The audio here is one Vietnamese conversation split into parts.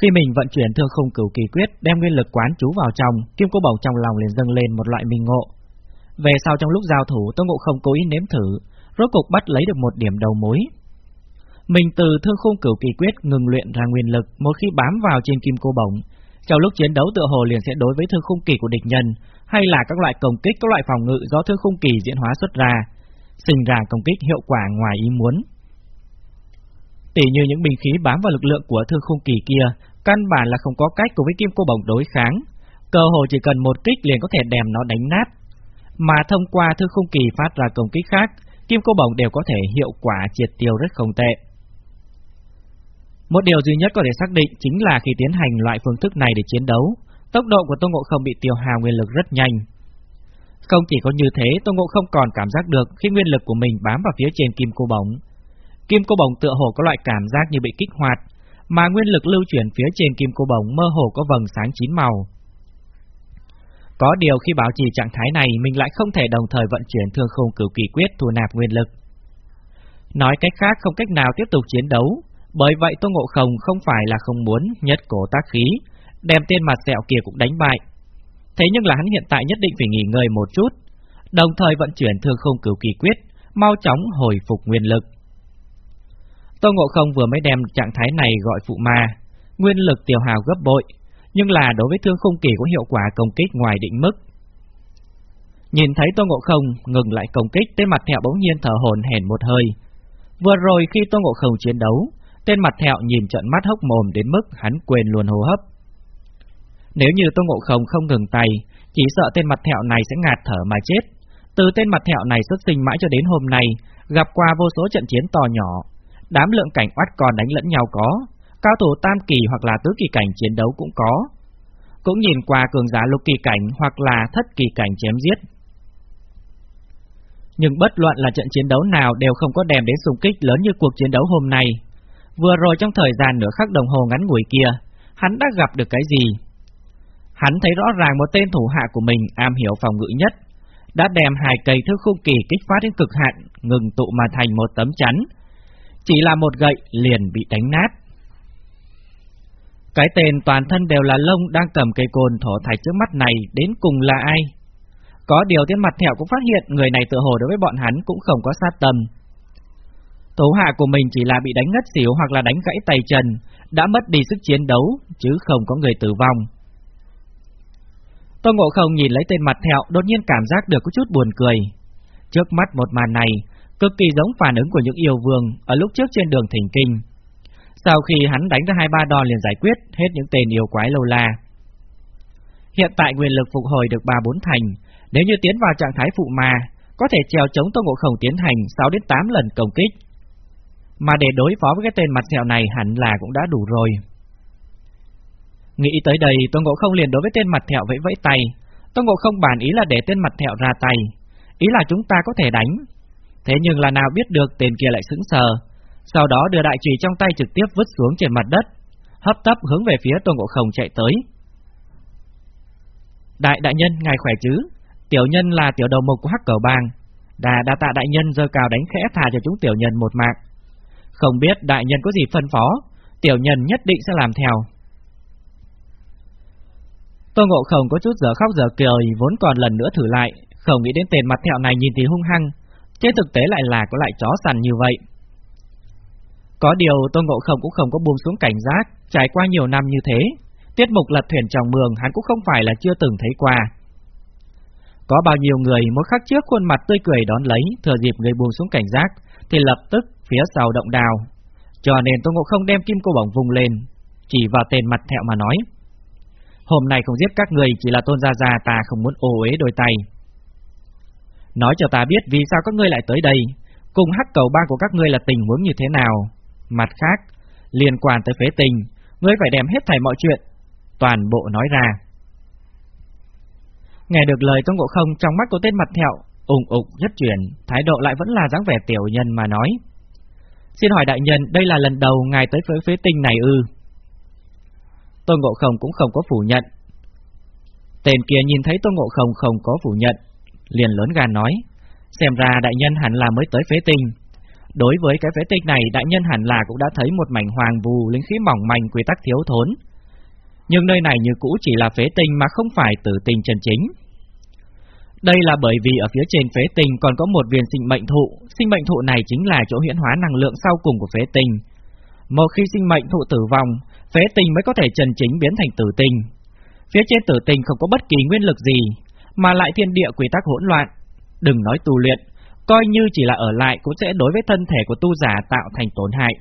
Khi mình vận chuyển thương khung cửu kỳ quyết, đem nguyên lực quán chú vào trong, kim cô bổng trong lòng liền dâng lên một loại minh ngộ. Về sau trong lúc giao thủ, Tô Ngộ không cố ý nếm thử, rốt cục bắt lấy được một điểm đầu mối. Mình từ thương khung cửu kỳ quyết ngừng luyện ra nguyên lực, một khi bám vào trên kim cô bổng, trong lúc chiến đấu tựa hồ liền sẽ đối với thương khung kỳ của địch nhân, hay là các loại công kích, các loại phòng ngự do thương khung kỳ diễn hóa xuất ra, sinh ra công kích hiệu quả ngoài ý muốn. Tỷ như những binh khí bám vào lực lượng của thương khung kỳ kia, căn bản là không có cách cùng với kim cô bổng đối kháng, cơ hồ chỉ cần một kích liền có thể đem nó đánh nát. Mà thông qua thư khung kỳ phát ra công kích khác, kim cô bổng đều có thể hiệu quả triệt tiêu rất không tệ. Một điều duy nhất có thể xác định chính là khi tiến hành loại phương thức này để chiến đấu, tốc độ của Tô Ngộ Không bị tiêu hao nguyên lực rất nhanh. Không chỉ có như thế, Tô Ngộ Không còn cảm giác được khi nguyên lực của mình bám vào phía trên kim cô bổng. Kim cô bổng tựa hồ có loại cảm giác như bị kích hoạt, mà nguyên lực lưu chuyển phía trên kim cô bổng mơ hồ có vầng sáng chín màu. Có điều khi bảo trì trạng thái này, mình lại không thể đồng thời vận chuyển thương khung cửu kỳ quyết thu nạp nguyên lực. Nói cách khác không cách nào tiếp tục chiến đấu, bởi vậy Tô Ngộ Không không phải là không muốn nhất cổ tác khí, đem tên mặt sẹo kia cũng đánh bại. Thế nhưng là hắn hiện tại nhất định phải nghỉ ngơi một chút, đồng thời vận chuyển thương không cửu kỳ quyết, mau chóng hồi phục nguyên lực. Tô Ngộ Không vừa mới đem trạng thái này gọi phụ ma, nguyên lực tiêu hào gấp bội, nhưng là đối với thương không kỳ có hiệu quả công kích ngoài định mức. Nhìn thấy Tô Ngộ Không ngừng lại công kích, tên mặt thẹo bỗng nhiên thở hồn hển một hơi. Vừa rồi khi Tô Ngộ Không chiến đấu, tên mặt thẹo nhìn trận mắt hốc mồm đến mức hắn quên luôn hô hấp. Nếu như Tô Ngộ Không không ngừng tay, chỉ sợ tên mặt thẹo này sẽ ngạt thở mà chết. Từ tên mặt thẹo này xuất sinh mãi cho đến hôm nay, gặp qua vô số trận chiến to nhỏ, đám lượng cảnh oát còn đánh lẫn nhau có, cao thủ tam kỳ hoặc là tứ kỳ cảnh chiến đấu cũng có. Cũng nhìn qua cường giả lục kỳ cảnh hoặc là thất kỳ cảnh chém giết. Nhưng bất luận là trận chiến đấu nào đều không có đem đến xung kích lớn như cuộc chiến đấu hôm nay. Vừa rồi trong thời gian nửa khắc đồng hồ ngắn ngủi kia, hắn đã gặp được cái gì? Hắn thấy rõ ràng một tên thủ hạ của mình am hiểu phòng ngự nhất, đã đem hai cây thứ khung kỳ kích phát đến cực hạn, ngừng tụ mà thành một tấm chắn. Chỉ là một gậy liền bị đánh nát. Cái tên toàn thân đều là lông đang cầm cây côn thổ thạch trước mắt này đến cùng là ai? Có điều tên mặt thẹo cũng phát hiện người này tự hồ đối với bọn hắn cũng không có sát tâm. tố hạ của mình chỉ là bị đánh ngất xỉu hoặc là đánh gãy tay chân, đã mất đi sức chiến đấu, chứ không có người tử vong. Tô Ngộ Không nhìn lấy tên mặt thẹo, đột nhiên cảm giác được có chút buồn cười. Trước mắt một màn này, cực kỳ giống phản ứng của những yêu vương ở lúc trước trên đường thỉnh kinh. Sau khi hắn đánh ra hai ba đòn liền giải quyết hết những tên yêu quái lâu la. Hiện tại quyền lực phục hồi được ba bốn thành, nếu như tiến vào trạng thái phụ ma, có thể treo chống Tô Ngộ Không tiến hành 6 đến 8 lần công kích. Mà để đối phó với cái tên mặt sẹo này hẳn là cũng đã đủ rồi. Nghĩ tới đây, Tôn Ngộ Không liền đối với tên mặt thẹo vẫy vẫy tay. Tôn Ngộ Không bản ý là để tên mặt thẹo ra tay, ý là chúng ta có thể đánh. Thế nhưng là nào biết được tên kia lại sững sờ, sau đó đưa đại chỉ trong tay trực tiếp vứt xuống trên mặt đất, hấp tấp hướng về phía Tôn Ngộ Không chạy tới. Đại đại nhân, ngài khỏe chứ? Tiểu nhân là tiểu đầu mục của Hắc Cẩu Bang. Đà đa tạ đại nhân giơ cào đánh khẽ thả cho chúng tiểu nhân một mạng. Không biết đại nhân có gì phân phó, tiểu nhân nhất định sẽ làm theo. Tô Ngộ Không có chút giờ khóc giờ cười, vốn còn lần nữa thử lại, không nghĩ đến tên mặt thẹo này nhìn thì hung hăng, trên thực tế lại là có lại chó săn như vậy. Có điều Tô Ngộ Không cũng không có buông xuống cảnh giác, trải qua nhiều năm như thế, tiết mục lật thuyền trong mường hắn cũng không phải là chưa từng thấy qua. Có bao nhiêu người mỗi khắc trước khuôn mặt tươi cười đón lấy, thừa dịp người buông xuống cảnh giác, thì lập tức phía sau động đào. Cho nên Tô Ngộ Không đem kim cô bổng vùng lên, chỉ vào tên mặt thẹo mà nói. Hôm nay không giết các người chỉ là tôn gia gia ta không muốn ô uế đôi tay. Nói cho ta biết vì sao các ngươi lại tới đây, cùng hắc cầu ba của các ngươi là tình huống như thế nào. Mặt khác, liên quan tới phế tình, ngươi phải đem hết thảy mọi chuyện, toàn bộ nói ra. Nghe được lời Tôn Ngộ Không trong mắt của tên mặt thẹo, ủng ục rất chuyển, thái độ lại vẫn là dáng vẻ tiểu nhân mà nói. Xin hỏi đại nhân, đây là lần đầu ngài tới với phế tinh này ư? Tôn Ngộ Không cũng không có phủ nhận. Tên kia nhìn thấy Tôn Ngộ Không không có phủ nhận, liền lớn gan nói, xem ra đại nhân hẳn là mới tới phế tinh. Đối với cái phế tinh này, đại nhân hẳn là cũng đã thấy một mảnh hoàng vù linh khí mỏng manh quy tắc thiếu thốn, Nhưng nơi này như cũ chỉ là phế tinh mà không phải tử tinh chân chính. Đây là bởi vì ở phía trên phế tinh còn có một viên sinh mệnh thụ, sinh mệnh thụ này chính là chỗ hiển hóa năng lượng sau cùng của phế tinh. Một khi sinh mệnh thụ tử vong, phế tinh mới có thể chân chính biến thành tử tinh. Phía trên tử tinh không có bất kỳ nguyên lực gì, mà lại thiên địa quy tắc hỗn loạn. Đừng nói tu luyện, coi như chỉ là ở lại cũng sẽ đối với thân thể của tu giả tạo thành tổn hại.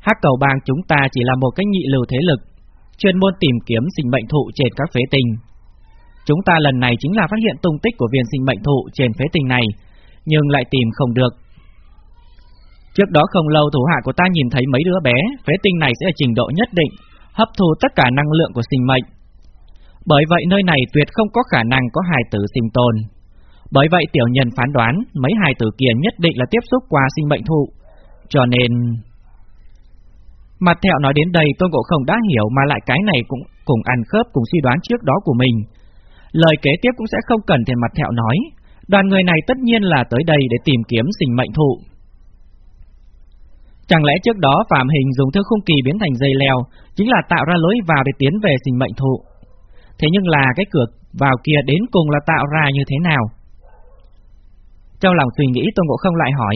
Hắc cầu bang chúng ta chỉ là một cái nhị lưu thế lực, chuyên môn tìm kiếm sinh mệnh thụ trên các phế tinh. Chúng ta lần này chính là phát hiện tung tích của viên sinh mệnh thụ trên phế tinh này, nhưng lại tìm không được. Trước đó không lâu thủ hạ của ta nhìn thấy mấy đứa bé, phế tinh này sẽ ở trình độ nhất định, hấp thu tất cả năng lượng của sinh mệnh. Bởi vậy nơi này tuyệt không có khả năng có hài tử sinh tồn. Bởi vậy tiểu nhân phán đoán mấy hài tử kia nhất định là tiếp xúc qua sinh mệnh thụ. Cho nên... Mặt thẹo nói đến đây Tôn Ngộ Không đã hiểu mà lại cái này cũng cùng ăn khớp, cùng suy đoán trước đó của mình. Lời kế tiếp cũng sẽ không cần thêm mặt thẹo nói. Đoàn người này tất nhiên là tới đây để tìm kiếm sinh mệnh thụ. Chẳng lẽ trước đó Phạm Hình dùng thứ khung kỳ biến thành dây leo, chính là tạo ra lối vào để tiến về sinh mệnh thụ. Thế nhưng là cái cửa vào kia đến cùng là tạo ra như thế nào? Trong lòng suy nghĩ Tôn Ngộ Không lại hỏi.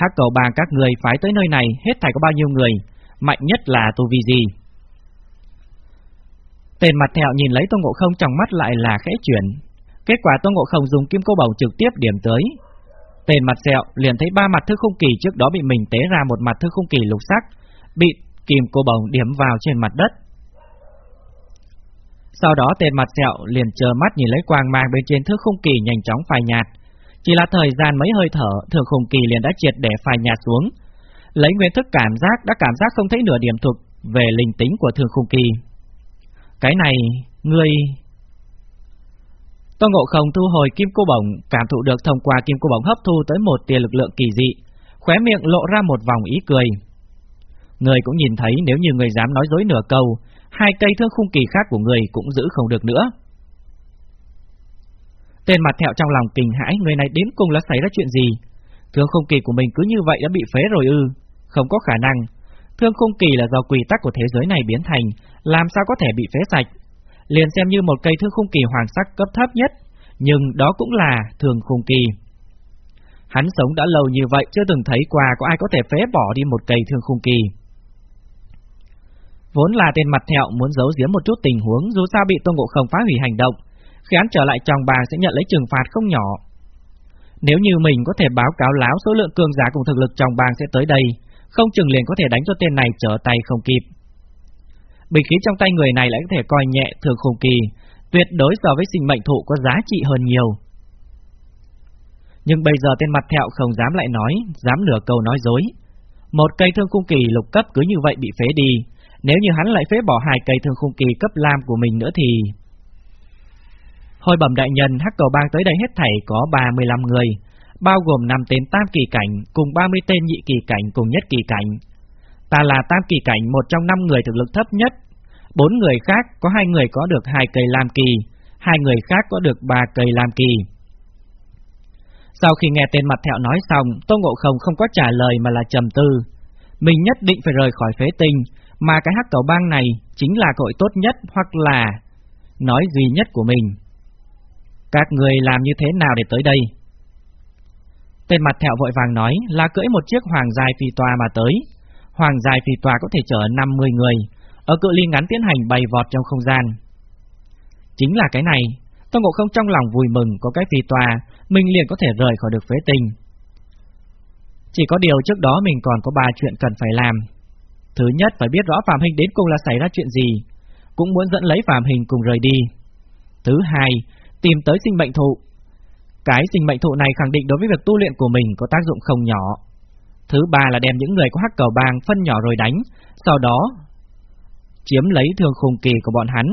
Hắc cầu bàng các người phải tới nơi này hết thảy có bao nhiêu người, mạnh nhất là tu vi gì? Tên mặt thẹo nhìn lấy Tôn Ngộ Không trong mắt lại là khẽ chuyển. Kết quả Tôn Ngộ Không dùng kim cô bầu trực tiếp điểm tới. Tên mặt sẹo liền thấy ba mặt thư không kỳ trước đó bị mình tế ra một mặt thư không kỳ lục sắc, bị kim cô bồng điểm vào trên mặt đất. Sau đó tên mặt sẹo liền chờ mắt nhìn lấy quang mang bên trên thước khung kỳ nhanh chóng phai nhạt. Chỉ là thời gian mấy hơi thở, thước khung kỳ liền đã triệt để phai nhạt xuống. Lấy nguyên thức cảm giác đã cảm giác không thấy nửa điểm thuộc về linh tính của thương khung kỳ. Cái này, ngươi... Tô Ngộ Không thu hồi kim cô bổng, cảm thụ được thông qua kim cô bổng hấp thu tới một tia lực lượng kỳ dị, khóe miệng lộ ra một vòng ý cười. Người cũng nhìn thấy nếu như người dám nói dối nửa câu, hai cây thương khung kỳ khác của người cũng giữ không được nữa. Tên mặt thẹo trong lòng kinh hãi, người này đến cùng là xảy ra chuyện gì? Thương khung kỳ của mình cứ như vậy đã bị phế rồi ư? Không có khả năng. Thương khung kỳ là do quy tắc của thế giới này biến thành, làm sao có thể bị phế sạch? Liền xem như một cây thương khung kỳ hoàng sắc cấp thấp nhất, nhưng đó cũng là thường khung kỳ. Hắn sống đã lâu như vậy chưa từng thấy qua có ai có thể phế bỏ đi một cây thương khung kỳ. Vốn là tên mặt thẹo muốn giấu giếm một chút tình huống dù sao bị Tôn Ngộ Không phá hủy hành động, khi hắn trở lại trong bà sẽ nhận lấy trừng phạt không nhỏ. Nếu như mình có thể báo cáo láo số lượng cường giả cùng thực lực trong bang sẽ tới đây, không chừng liền có thể đánh cho tên này trở tay không kịp. Bình khí trong tay người này lại có thể coi nhẹ thường khủng kỳ, tuyệt đối so với sinh mệnh thụ có giá trị hơn nhiều. Nhưng bây giờ tên mặt thẹo không dám lại nói, dám nửa câu nói dối. Một cây thương khung kỳ lục cấp cứ như vậy bị phế đi, nếu như hắn lại phế bỏ hai cây thương khung kỳ cấp lam của mình nữa thì... Hồi bẩm đại nhân, hắc cầu bang tới đây hết thảy có 35 người, bao gồm 5 tên tam kỳ cảnh cùng 30 tên nhị kỳ cảnh cùng nhất kỳ cảnh. Ta là tam kỳ cảnh một trong năm người thực lực thấp nhất, bốn người khác có hai người có được hai cây lam kỳ, hai người khác có được ba cây lam kỳ. Sau khi nghe tên mặt thẹo nói xong, Tô Ngộ Không không có trả lời mà là trầm tư. Mình nhất định phải rời khỏi phế tinh, mà cái hắc cầu bang này chính là cội tốt nhất hoặc là nói duy nhất của mình. Các người làm như thế nào để tới đây? Tên mặt thẹo vội vàng nói là cưỡi một chiếc hoàng dài phi tòa mà tới. Hoàng dài phi tòa có thể chở 50 người, ở cự ly ngắn tiến hành bay vọt trong không gian. Chính là cái này, Tôn Ngộ Không trong lòng vui mừng có cái phi tòa, mình liền có thể rời khỏi được phế tình. Chỉ có điều trước đó mình còn có ba chuyện cần phải làm. Thứ nhất phải biết rõ Phạm Hình đến cùng là xảy ra chuyện gì, cũng muốn dẫn lấy Phạm Hình cùng rời đi. Thứ hai, tìm tới sinh mệnh thụ. Cái sinh mệnh thụ này khẳng định đối với việc tu luyện của mình có tác dụng không nhỏ. Thứ ba là đem những người có hắc cầu bang phân nhỏ rồi đánh, sau đó chiếm lấy thương khùng kỳ của bọn hắn.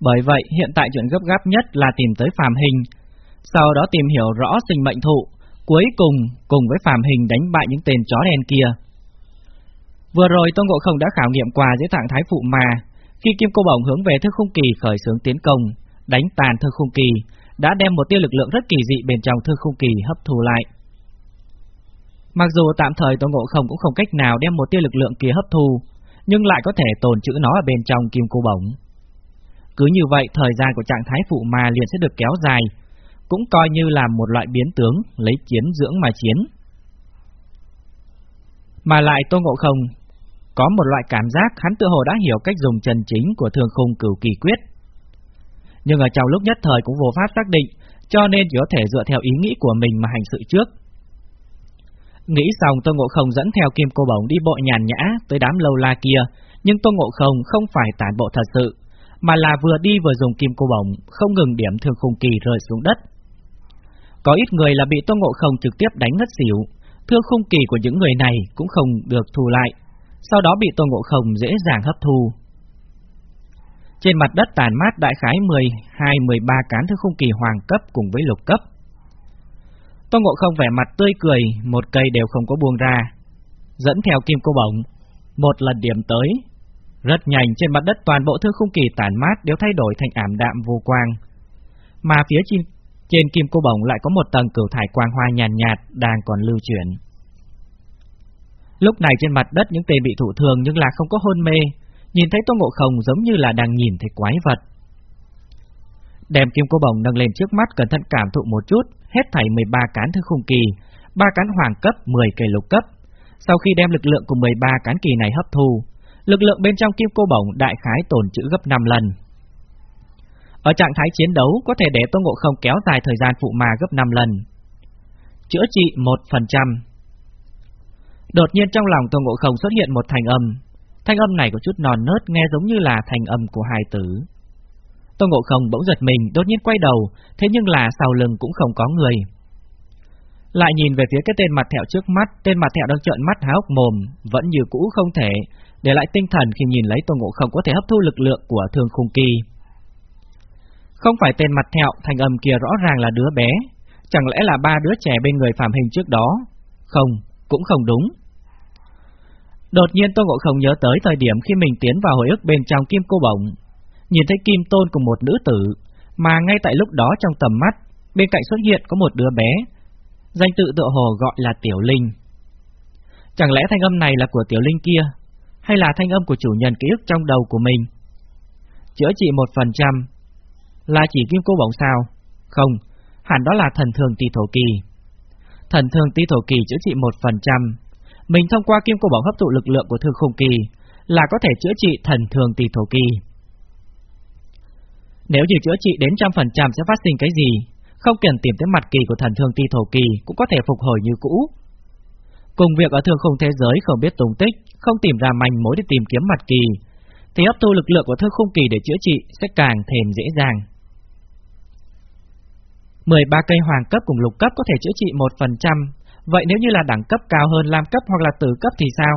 Bởi vậy, hiện tại chuyện gấp gáp nhất là tìm tới Phạm hình, sau đó tìm hiểu rõ sinh mệnh thụ, cuối cùng cùng với Phạm hình đánh bại những tên chó đen kia. Vừa rồi Tôn Ngộ Không đã khảo nghiệm qua dưới trạng thái phụ mà, khi Kim Cô Bổng hướng về thương khung kỳ khởi xướng tiến công, đánh tàn thương khung kỳ, đã đem một tia lực lượng rất kỳ dị bên trong thương khung kỳ hấp thu lại. Mặc dù tạm thời Tôn Ngộ Không cũng không cách nào đem một tia lực lượng kia hấp thu, nhưng lại có thể tồn trữ nó ở bên trong kim cô bổng. Cứ như vậy, thời gian của trạng thái phụ ma liền sẽ được kéo dài, cũng coi như là một loại biến tướng, lấy chiến dưỡng mà chiến. Mà lại Tô Ngộ Không có một loại cảm giác hắn tự hồ đã hiểu cách dùng chân chính của thường khung cửu kỳ quyết. Nhưng ở trong lúc nhất thời cũng vô pháp xác định, cho nên chỉ có thể dựa theo ý nghĩ của mình mà hành sự trước. Nghĩ xong Tô Ngộ Không dẫn theo kim cô bổng đi bộ nhàn nhã tới đám lâu la kia, nhưng Tô Ngộ Không không phải tản bộ thật sự, mà là vừa đi vừa dùng kim cô bổng, không ngừng điểm thương khung kỳ rơi xuống đất. Có ít người là bị Tô Ngộ Không trực tiếp đánh ngất xỉu, thương khung kỳ của những người này cũng không được thu lại, sau đó bị Tô Ngộ Không dễ dàng hấp thu. Trên mặt đất tàn mát đại khái 12-13 cán thứ khung kỳ hoàng cấp cùng với lục cấp. Tô Ngộ Không vẻ mặt tươi cười, một cây đều không có buông ra. Dẫn theo kim cô bổng, một lần điểm tới. Rất nhanh trên mặt đất toàn bộ thứ khung kỳ tàn mát đều thay đổi thành ảm đạm vô quang. Mà phía trên, trên kim cô bổng lại có một tầng cửu thải quang hoa nhàn nhạt, nhạt đang còn lưu chuyển. Lúc này trên mặt đất những tên bị thụ thương nhưng là không có hôn mê, nhìn thấy Tô Ngộ Không giống như là đang nhìn thấy quái vật. Đem kim cô bồng nâng lên trước mắt cẩn thận cảm thụ một chút, hết thảy 13 cán thư khung kỳ, 3 cán hoàng cấp, 10 cây lục cấp. Sau khi đem lực lượng của 13 cán kỳ này hấp thu, lực lượng bên trong kim cô bổng đại khái tổn trữ gấp 5 lần. Ở trạng thái chiến đấu có thể để Tô Ngộ Không kéo dài thời gian phụ ma gấp 5 lần. Chữa trị 1%. Đột nhiên trong lòng Tô Ngộ Không xuất hiện một thanh âm. Thanh âm này có chút non nớt nghe giống như là thanh âm của hai tử. Tô Ngộ Không bỗng giật mình, đột nhiên quay đầu, thế nhưng là sau lưng cũng không có người. Lại nhìn về phía cái tên mặt thẹo trước mắt, tên mặt thẹo đang trợn mắt há hốc mồm, vẫn như cũ không thể, để lại tinh thần khi nhìn lấy Tô Ngộ Không có thể hấp thu lực lượng của Thương Khung Kỳ. Không phải tên mặt thẹo, thành âm kia rõ ràng là đứa bé, chẳng lẽ là ba đứa trẻ bên người phạm hình trước đó? Không, cũng không đúng. Đột nhiên Tô Ngộ Không nhớ tới thời điểm khi mình tiến vào hồi ức bên trong kim cô bổng, nhìn thấy kim tôn của một nữ tử, mà ngay tại lúc đó trong tầm mắt, bên cạnh xuất hiện có một đứa bé, danh tự tựa hồ gọi là Tiểu Linh. Chẳng lẽ thanh âm này là của Tiểu Linh kia, hay là thanh âm của chủ nhân ký ức trong đầu của mình? Chữa trị một phần trăm, là chỉ kim cô bổng sao? Không, hẳn đó là thần thường tỷ thổ kỳ. Thần thường tỷ thổ kỳ chữa trị một phần trăm, mình thông qua kim cô bổng hấp thụ lực lượng của thương khung kỳ là có thể chữa trị thần thường tỷ thổ kỳ. Nếu như chữa trị đến trăm phần trăm sẽ phát sinh cái gì, không cần tìm tới mặt kỳ của thần thương ti thổ kỳ cũng có thể phục hồi như cũ. Cùng việc ở thương khung thế giới không biết tung tích, không tìm ra manh mối để tìm kiếm mặt kỳ, thì hấp thu lực lượng của thương khung kỳ để chữa trị sẽ càng thêm dễ dàng. 13 cây hoàng cấp cùng lục cấp có thể chữa trị 1%, vậy nếu như là đẳng cấp cao hơn lam cấp hoặc là tử cấp thì sao?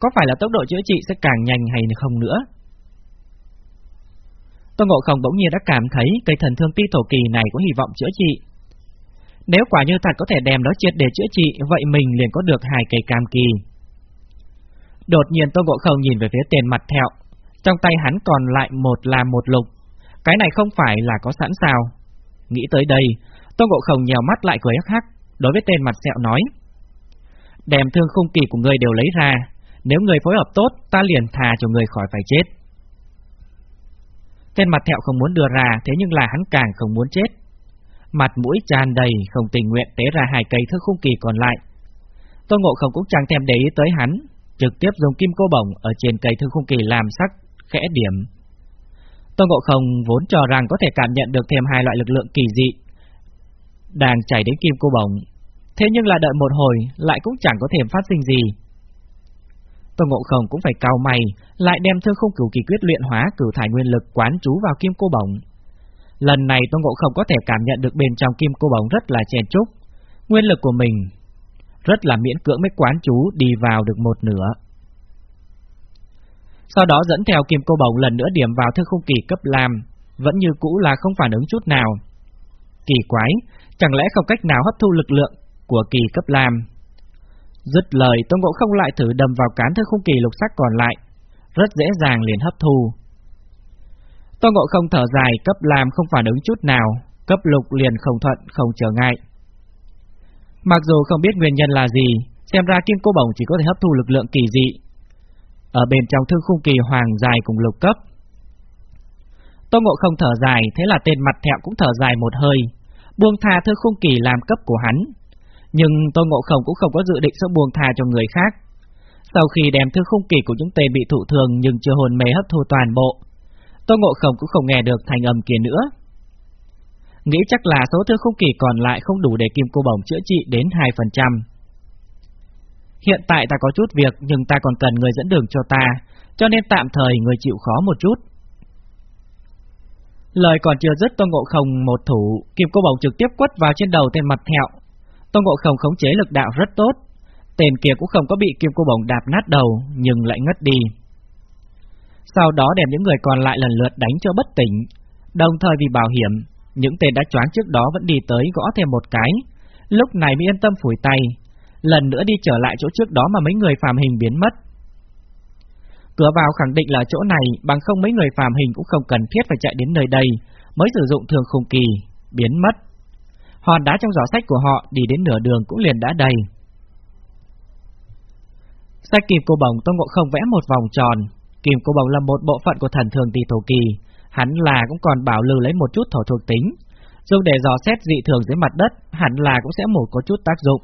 Có phải là tốc độ chữa trị sẽ càng nhanh hay không nữa? Tôn Ngộ Không bỗng nhiên đã cảm thấy cây thần thương ti thổ kỳ này có hy vọng chữa trị. Nếu quả như thật có thể đem nó triệt để chữa trị, vậy mình liền có được hai cây cam kỳ. Đột nhiên Tôn Ngộ Không nhìn về phía tiền mặt thẹo, trong tay hắn còn lại một là một lục. Cái này không phải là có sẵn sao? Nghĩ tới đây, Tôn Ngộ Không nhèo mắt lại cười hắc hắc, đối với tên mặt sẹo nói. Đem thương khung kỳ của người đều lấy ra, nếu người phối hợp tốt, ta liền thà cho người khỏi phải chết. Tên mặt thẹo không muốn đưa ra, thế nhưng là hắn càng không muốn chết. Mặt mũi tràn đầy, không tình nguyện tế ra hai cây thước khung kỳ còn lại. Tô Ngộ Không cũng chẳng thèm để ý tới hắn, trực tiếp dùng kim cô bổng ở trên cây thương khung kỳ làm sắc, khẽ điểm. Tô Ngộ Không vốn cho rằng có thể cảm nhận được thêm hai loại lực lượng kỳ dị, đang chảy đến kim cô bổng. Thế nhưng là đợi một hồi, lại cũng chẳng có thể phát sinh gì. Tô Ngộ Không cũng phải cao mày, lại đem thơ không cửu kỳ quyết luyện hóa cửu thải nguyên lực quán chú vào kim cô bổng. Lần này Tô Ngộ Không có thể cảm nhận được bên trong kim cô bổng rất là chèn trúc, nguyên lực của mình rất là miễn cưỡng mới quán chú đi vào được một nửa. Sau đó dẫn theo kim cô bổng lần nữa điểm vào thơ không kỳ cấp làm, vẫn như cũ là không phản ứng chút nào. Kỳ quái, chẳng lẽ không cách nào hấp thu lực lượng của kỳ cấp lam? Dứt lời Tôn Ngộ không lại thử đâm vào cán thương khung kỳ lục sắc còn lại, rất dễ dàng liền hấp thu. Tôn Ngộ không thở dài cấp làm không phản ứng chút nào, cấp lục liền không thuận, không trở ngại. Mặc dù không biết nguyên nhân là gì, xem ra kim cô bổng chỉ có thể hấp thu lực lượng kỳ dị. ở bên trong thương khung kỳ hoàng dài cùng lục cấp. Tô Ngộ không thở dài, thế là tên mặt thẹo cũng thở dài một hơi, buông tha thư khung kỳ làm cấp của hắn. Nhưng Tô Ngộ không cũng không có dự định sẽ buông tha cho người khác. Sau khi đem thư khung kỳ của những tên bị thụ thường nhưng chưa hồn mê hấp thu toàn bộ, Tô Ngộ không cũng không nghe được thành âm kia nữa. Nghĩ chắc là số thư khung kỳ còn lại không đủ để kim cô bổng chữa trị đến 2%. Hiện tại ta có chút việc nhưng ta còn cần người dẫn đường cho ta, cho nên tạm thời người chịu khó một chút. Lời còn chưa dứt Tô Ngộ Không một thủ, kim cô bổng trực tiếp quất vào trên đầu tên mặt thẹo. Tô Ngộ Không khống chế lực đạo rất tốt, tên kia cũng không có bị kim cô bổng đạp nát đầu, nhưng lại ngất đi. Sau đó đem những người còn lại lần lượt đánh cho bất tỉnh, đồng thời vì bảo hiểm, những tên đã choáng trước đó vẫn đi tới gõ thêm một cái, lúc này mới yên tâm phủi tay, lần nữa đi trở lại chỗ trước đó mà mấy người phàm hình biến mất. Cửa vào khẳng định là chỗ này, bằng không mấy người phàm hình cũng không cần thiết phải chạy đến nơi đây, mới sử dụng thường khung kỳ, biến mất. Hòn đá trong giỏ sách của họ đi đến nửa đường cũng liền đã đầy. Sách kìm cô bồng tông Ngộ Không vẽ một vòng tròn, kìm cô bồng là một bộ phận của thần thường tỷ thổ kỳ, hắn là cũng còn bảo lưu lấy một chút thổ thuộc tính, dùng để dò xét dị thường dưới mặt đất, hẳn là cũng sẽ một có chút tác dụng.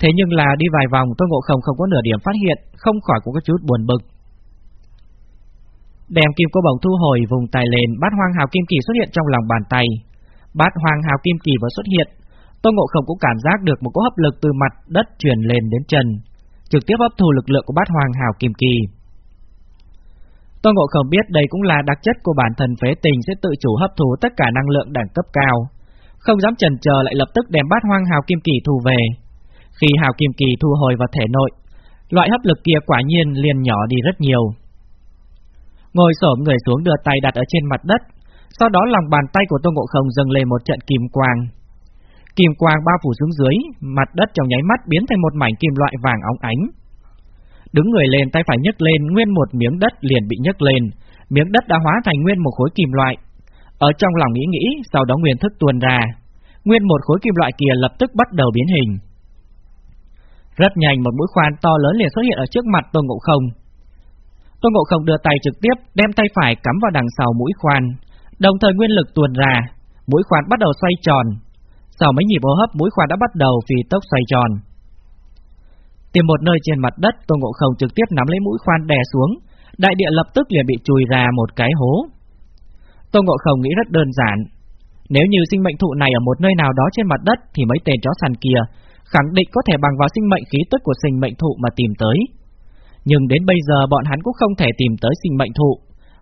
Thế nhưng là đi vài vòng Tôn Ngộ Không không có nửa điểm phát hiện, không khỏi cũng có chút buồn bực. Đem kim cô bổng thu hồi vùng tay lên, bát hoang hào kim kỳ xuất hiện trong lòng bàn tay. Bát hoang hào kim kỳ vừa xuất hiện, Tôn Ngộ Không cũng cảm giác được một cỗ hấp lực từ mặt đất truyền lên đến chân, trực tiếp hấp thu lực lượng của bát hoang hào kim kỳ. Tôn Ngộ Không biết đây cũng là đặc chất của bản thân phế tình sẽ tự chủ hấp thu tất cả năng lượng đẳng cấp cao, không dám chần chờ lại lập tức đem bát hoang hào kim kỳ thu về khi hào kim kỳ thu hồi vào thể nội, loại hấp lực kia quả nhiên liền nhỏ đi rất nhiều. Ngồi xổm người xuống đưa tay đặt ở trên mặt đất, sau đó lòng bàn tay của Tô Ngộ Không dâng lên một trận kim quang. Kim quang bao phủ xuống dưới, mặt đất trong nháy mắt biến thành một mảnh kim loại vàng óng ánh. Đứng người lên tay phải nhấc lên, nguyên một miếng đất liền bị nhấc lên, miếng đất đã hóa thành nguyên một khối kim loại. Ở trong lòng nghĩ nghĩ, sau đó nguyên thức tuôn ra, nguyên một khối kim loại kia lập tức bắt đầu biến hình. Rất nhanh một mũi khoan to lớn liền xuất hiện ở trước mặt Tôn Ngộ Không. Tôn Ngộ Không đưa tay trực tiếp đem tay phải cắm vào đằng sau mũi khoan, đồng thời nguyên lực tuồn ra, mũi khoan bắt đầu xoay tròn. Sau mấy nhịp hô hấp mũi khoan đã bắt đầu phi tốc xoay tròn. Tìm một nơi trên mặt đất, Tôn Ngộ Không trực tiếp nắm lấy mũi khoan đè xuống, đại địa lập tức liền bị chùi ra một cái hố. Tôn Ngộ Không nghĩ rất đơn giản, nếu như sinh mệnh thụ này ở một nơi nào đó trên mặt đất thì mấy tên chó săn kia khẳng định có thể bằng vào sinh mệnh khí tức của sinh mệnh thụ mà tìm tới. Nhưng đến bây giờ bọn hắn cũng không thể tìm tới sinh mệnh thụ,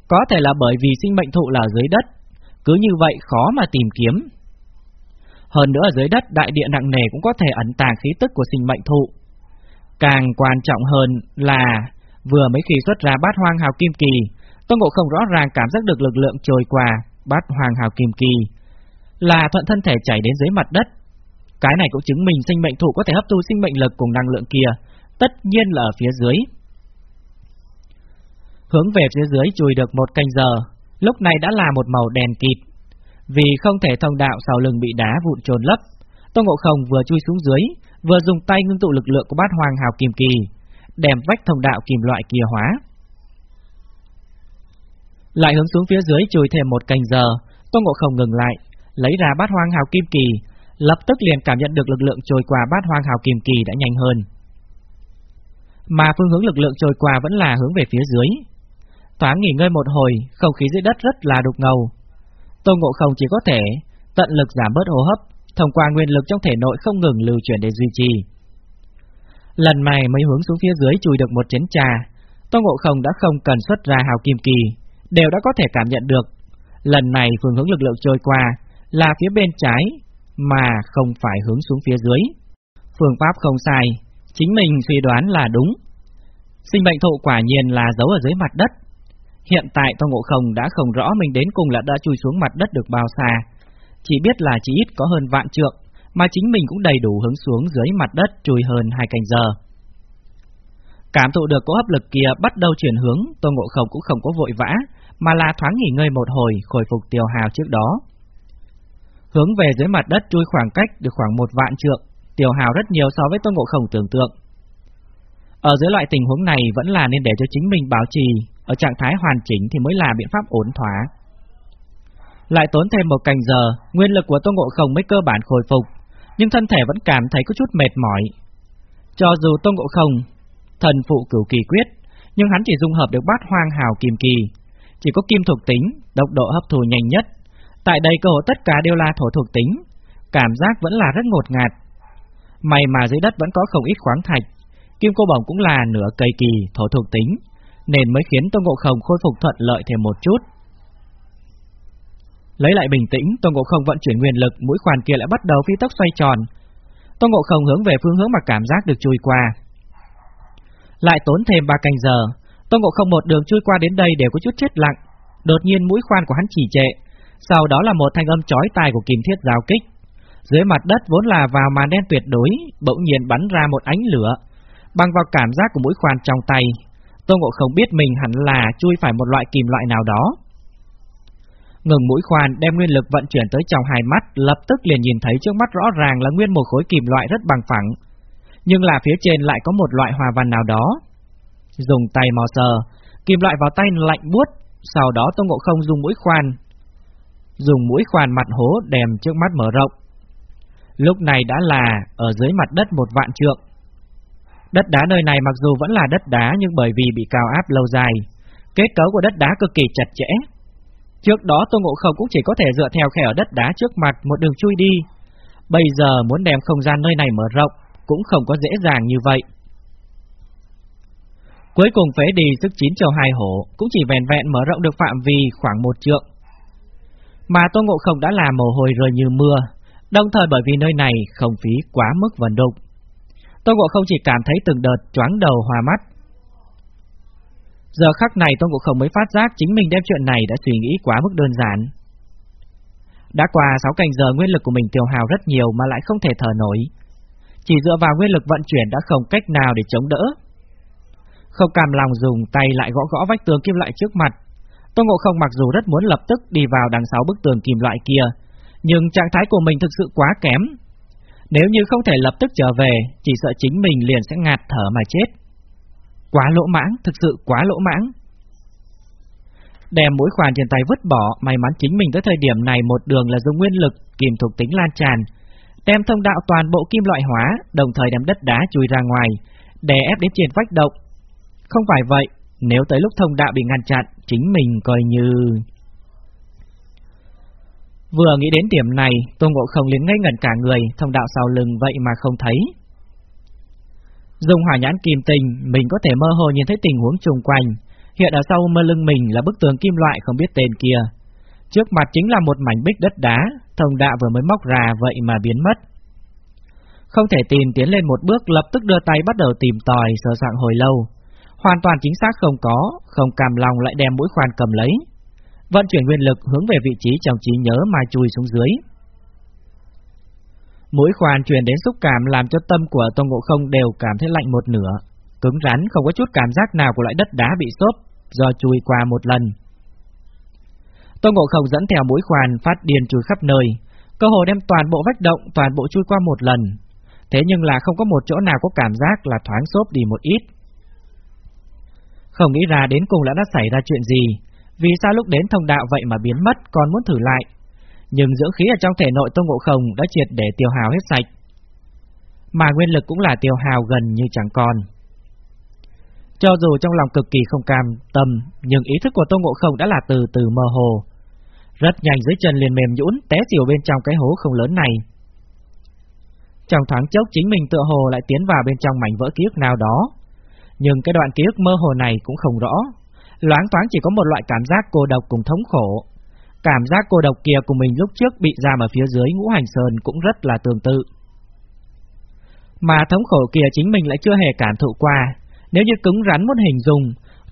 có thể là bởi vì sinh mệnh thụ là dưới đất, cứ như vậy khó mà tìm kiếm. Hơn nữa dưới đất đại địa nặng nề cũng có thể ẩn tàng khí tức của sinh mệnh thụ. Càng quan trọng hơn là vừa mấy khi xuất ra bát hoang hào kim kỳ, Tôn Ngộ không rõ ràng cảm giác được lực lượng trồi qua bát hoàng hào kim kỳ, là thuận thân thể chảy đến dưới mặt đất, cái này cũng chứng minh sinh mệnh thụ có thể hấp thu sinh mệnh lực cùng năng lượng kia, tất nhiên là ở phía dưới. Hướng về phía dưới chùi được một canh giờ, lúc này đã là một màu đèn kịt. Vì không thể thông đạo sau lưng bị đá vụn trồn lấp, Tô Ngộ Không vừa chui xuống dưới, vừa dùng tay ngưng tụ lực lượng của bát hoàng hào kim kỳ, đem vách thông đạo kim loại kia hóa. Lại hướng xuống phía dưới chùi thêm một canh giờ, Tô Ngộ Không ngừng lại, lấy ra bát hoang hào kim kỳ, lập tức liền cảm nhận được lực lượng trôi qua bát hoang hào kim kỳ đã nhanh hơn. Mà phương hướng lực lượng trôi qua vẫn là hướng về phía dưới. Toán nghỉ ngơi một hồi, không khí dưới đất rất là đục ngầu. Tô Ngộ Không chỉ có thể tận lực giảm bớt hô hấp, thông qua nguyên lực trong thể nội không ngừng lưu chuyển để duy trì. Lần này mới hướng xuống phía dưới chùi được một chén trà, Tô Ngộ Không đã không cần xuất ra hào kim kỳ, đều đã có thể cảm nhận được. Lần này phương hướng lực lượng trôi qua là phía bên trái, mà không phải hướng xuống phía dưới. Phương pháp không sai, chính mình suy đoán là đúng. Sinh mệnh thụ quả nhiên là giấu ở dưới mặt đất. Hiện tại Tô Ngộ Không đã không rõ mình đến cùng là đã chui xuống mặt đất được bao xa, chỉ biết là chỉ ít có hơn vạn trượng, mà chính mình cũng đầy đủ hướng xuống dưới mặt đất chui hơn hai canh giờ. Cảm thụ được cỗ hấp lực kia bắt đầu chuyển hướng, Tô Ngộ Không cũng không có vội vã, mà là thoáng nghỉ ngơi một hồi, khôi phục tiêu hào trước đó hướng về dưới mặt đất chui khoảng cách được khoảng một vạn trượng, tiểu hào rất nhiều so với Tôn Ngộ Không tưởng tượng. Ở dưới loại tình huống này vẫn là nên để cho chính mình bảo trì ở trạng thái hoàn chỉnh thì mới là biện pháp ổn thỏa. Lại tốn thêm một cành giờ, nguyên lực của Tô Ngộ Không mới cơ bản khôi phục, nhưng thân thể vẫn cảm thấy có chút mệt mỏi. Cho dù Tô Ngộ Không thần phụ cửu kỳ quyết, nhưng hắn chỉ dung hợp được bát hoang hào kim kỳ, chỉ có kim thuộc tính, độc độ hấp thụ nhanh nhất. Tại đây cơ hội tất cả đều là thổ thuộc tính, cảm giác vẫn là rất ngột ngạt. May mà dưới đất vẫn có không ít khoáng thạch, kim cô bổng cũng là nửa cây kỳ thổ thuộc tính, nên mới khiến Tô Ngộ Không khôi phục thuận lợi thêm một chút. Lấy lại bình tĩnh, Tô Ngộ Không vận chuyển nguyên lực, mũi khoan kia lại bắt đầu phi tốc xoay tròn. Tô Ngộ Không hướng về phương hướng mà cảm giác được chui qua. Lại tốn thêm ba canh giờ, Tô Ngộ Không một đường chui qua đến đây đều có chút chết lặng. Đột nhiên mũi khoan của hắn chỉ trệ, sau đó là một thanh âm chói tai của kim thiết giao kích. Dưới mặt đất vốn là vào màn đen tuyệt đối, bỗng nhiên bắn ra một ánh lửa, bằng vào cảm giác của mũi khoan trong tay. Tô Ngộ Không biết mình hẳn là chui phải một loại kim loại nào đó, ngừng mũi khoan đem nguyên lực vận chuyển tới trong hai mắt, lập tức liền nhìn thấy trước mắt rõ ràng là nguyên một khối kim loại rất bằng phẳng, nhưng là phía trên lại có một loại hòa văn nào đó. Dùng tay mò sờ, kim loại vào tay lạnh buốt, sau đó Tô Ngộ Không dùng mũi khoan, dùng mũi khoan mặt hố đèm trước mắt mở rộng. Lúc này đã là ở dưới mặt đất một vạn trượng. Đất đá nơi này mặc dù vẫn là đất đá nhưng bởi vì bị cao áp lâu dài, kết cấu của đất đá cực kỳ chặt chẽ, Trước đó Tô Ngộ Không cũng chỉ có thể dựa theo khe ở đất đá trước mặt một đường chui đi. Bây giờ muốn đem không gian nơi này mở rộng cũng không có dễ dàng như vậy. Cuối cùng phế đi sức chín châu hai hổ cũng chỉ vẹn vẹn mở rộng được phạm vi khoảng một trượng. Mà Tô Ngộ Không đã làm mồ hôi rơi như mưa, đồng thời bởi vì nơi này không phí quá mức vận động. Tô Ngộ Không chỉ cảm thấy từng đợt choáng đầu hòa mắt, Giờ khắc này Tô Ngộ Không mới phát giác chính mình đem chuyện này đã suy nghĩ quá mức đơn giản. Đã qua 6 canh giờ nguyên lực của mình tiêu hào rất nhiều mà lại không thể thở nổi. Chỉ dựa vào nguyên lực vận chuyển đã không cách nào để chống đỡ. Không cam lòng dùng tay lại gõ gõ vách tường kim loại trước mặt. Tô Ngộ Không mặc dù rất muốn lập tức đi vào đằng sau bức tường kim loại kia, nhưng trạng thái của mình thực sự quá kém. Nếu như không thể lập tức trở về, chỉ sợ chính mình liền sẽ ngạt thở mà chết. Quá lỗ mãng, thực sự quá lỗ mãng. Đem mũi khoan trên tay vứt bỏ, may mắn chính mình tới thời điểm này một đường là dùng nguyên lực, kìm thuộc tính lan tràn, đem thông đạo toàn bộ kim loại hóa, đồng thời đem đất đá chui ra ngoài, đè ép đến trên vách động. Không phải vậy, nếu tới lúc thông đạo bị ngăn chặn, chính mình coi như... Vừa nghĩ đến điểm này, Tô Ngộ Không liền ngây ngẩn cả người, thông đạo sau lưng vậy mà không thấy. Dùng hỏa nhãn kim tình mình có thể mơ hồ nhìn thấy tình huống xung quanh. Hiện ở sau mơ lưng mình là bức tường kim loại không biết tên kia. Trước mặt chính là một mảnh bích đất đá, thông đạo vừa mới móc ra vậy mà biến mất. Không thể tìm tiến lên một bước lập tức đưa tay bắt đầu tìm tòi sờ soạn hồi lâu. Hoàn toàn chính xác không có, không cam lòng lại đem mũi khoan cầm lấy. Vận chuyển nguyên lực hướng về vị trí trong trí nhớ mà chui xuống dưới. Mũi khoan truyền đến xúc cảm làm cho tâm của Tôn Ngộ Không đều cảm thấy lạnh một nửa, cứng rắn không có chút cảm giác nào của loại đất đá bị xốp do chui qua một lần. Tôn Ngộ Không dẫn theo mũi khoan phát điên chui khắp nơi, cơ hồ đem toàn bộ vách động toàn bộ chui qua một lần. Thế nhưng là không có một chỗ nào có cảm giác là thoáng xốp đi một ít. Không nghĩ ra đến cùng đã đã xảy ra chuyện gì, vì sao lúc đến thông đạo vậy mà biến mất còn muốn thử lại, nhưng dưỡng khí ở trong thể nội Tôn Ngộ Không đã triệt để tiêu hao hết sạch. Mà nguyên lực cũng là tiêu hao gần như chẳng còn. Cho dù trong lòng cực kỳ không cam tâm, nhưng ý thức của Tôn Ngộ Không đã là từ từ mơ hồ. Rất nhanh dưới chân liền mềm nhũn té xỉu bên trong cái hố không lớn này. Trong thoáng chốc chính mình tựa hồ lại tiến vào bên trong mảnh vỡ ký ức nào đó. Nhưng cái đoạn ký ức mơ hồ này cũng không rõ. Loáng thoáng chỉ có một loại cảm giác cô độc cùng thống khổ, Cảm giác cô độc kia của mình lúc trước bị giam ở phía dưới ngũ hành sơn cũng rất là tương tự. Mà thống khổ kia chính mình lại chưa hề cảm thụ qua. Nếu như cứng rắn muốn hình dung,